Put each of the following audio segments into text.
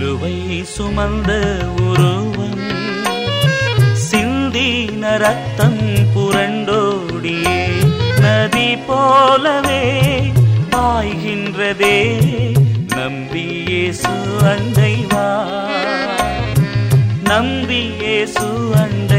சிலுவை சுமந்த உருவம் சிந்தின ரத்தம் புரண்டோடியே நதி போலவே பாய்கின்றதே நம்பியேசு அண்டை வா நம்பியேசு அண்டை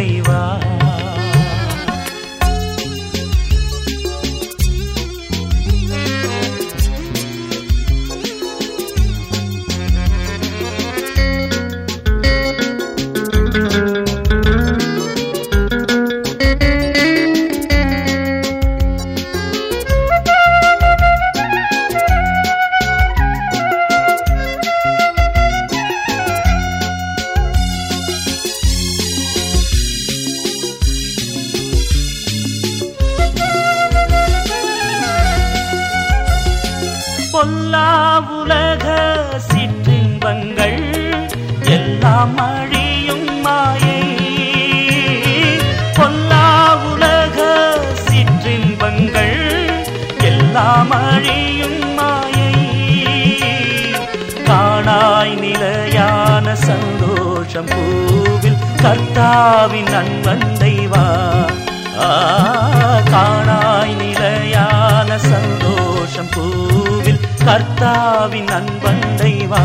கொல்லா உலக சிற்றின்பங்கள் எல்லாம் அழியும் மாயை. கொல்லா உலக சிற்றின்பங்கள் எல்லாம் அழியும் மாயை. காணாய் நிலையான சந்தோஷம் பூவில் கர்த்தாவின் அன்பண்டை தெய்வா. காணாய் நிலையான சந்தோஷம் பூவில் கர்த்தாவின் அன்பண்டைவா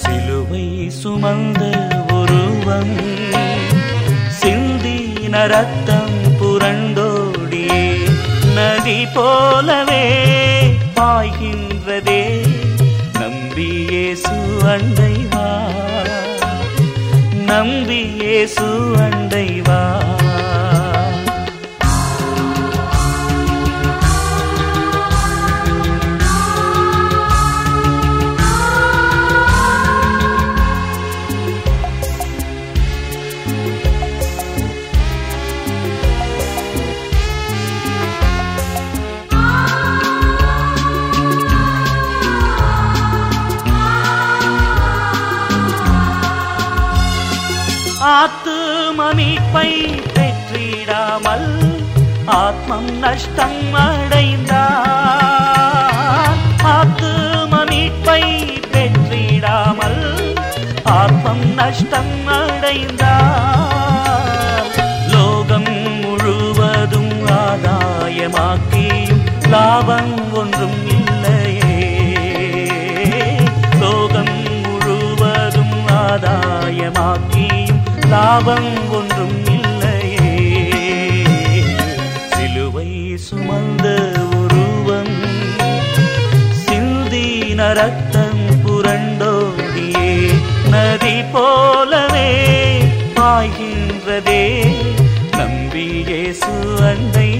சிலுவை சுமந்த உருவம் சிந்தின ரத்தம் புரண்டோடியே. நதி போலவே பாய்கின்றதே நம்பியே சுவண்டைவா நம்பியே சுவண்டைவா அண்டை வா பெற்றிடாமல் ஆத்மம் நஷ்டம் அடைந்தார். ஆத்துமமீட்பை பெற்றிடாமல் ஆத்மம் நஷ்டம் அடைந்தார். லோகம் முழுவதும் ஆதாயமாக்கியும் லாபம் ஒன்றும் இல்லையே. லோகம் முழுவதும் ஆதாயமாக்கியும் லாபம் ஒன்றும் இல்லையே. சிலுவை சுமந்த உருவம் சிந்தின ரத்தம் புரண்டோடியே. நதி போலவே பாய்கின்றதே. நம்பியேசு அண்டை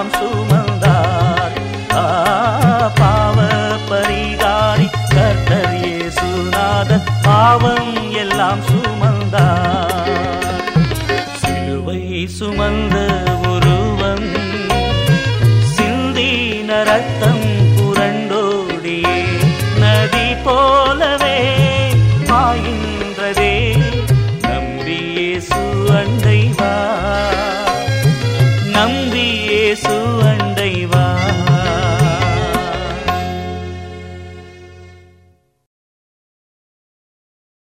எல்லாம் சுமந்தார். பாவ பரிகாரி கர்த்தர் இயேசுநாதர் பாவம் எல்லாம் சுமந்தார். சிலுவை சுமந்த உருவம் சிந்தின ரத்தம் புரண்டோடியே. நதி போல